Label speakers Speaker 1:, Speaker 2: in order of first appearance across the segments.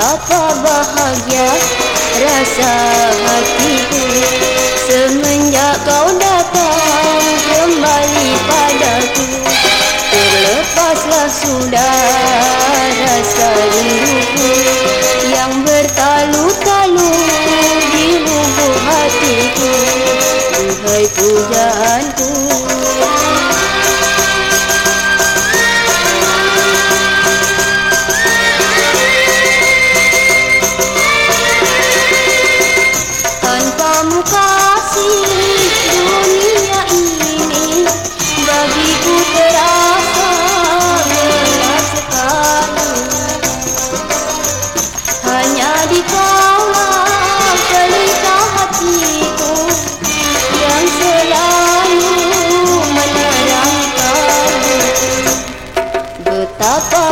Speaker 1: Betapa bahagia rasa hatiku semenjak kau datang kembali padaku. Terlepaslah sudah rasa rinduku yang bertalu-talu di lubuk hatiku. Duhai pujaanku.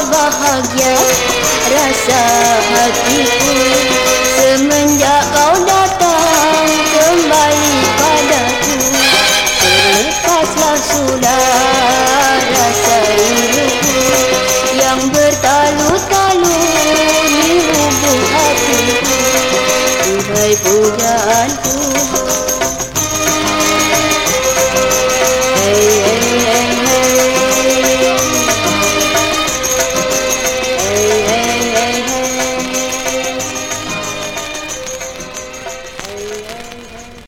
Speaker 1: Bahagia rasa hatiku semenjak kau datang kembali padaku. Terlepaslah sudah